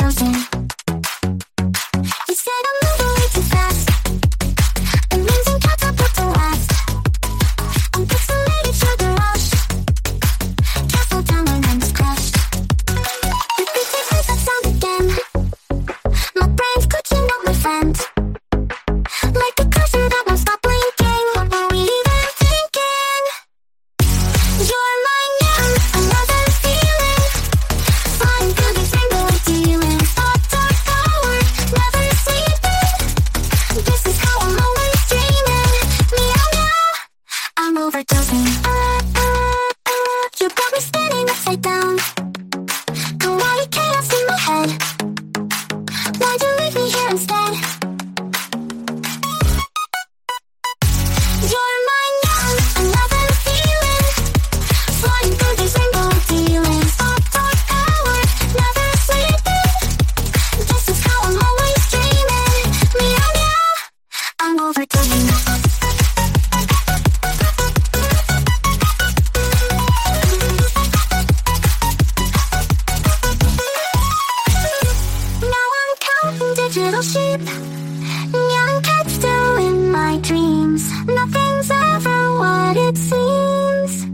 dancing. sleep. Young cats do in my dreams. Nothing's ever what it seems.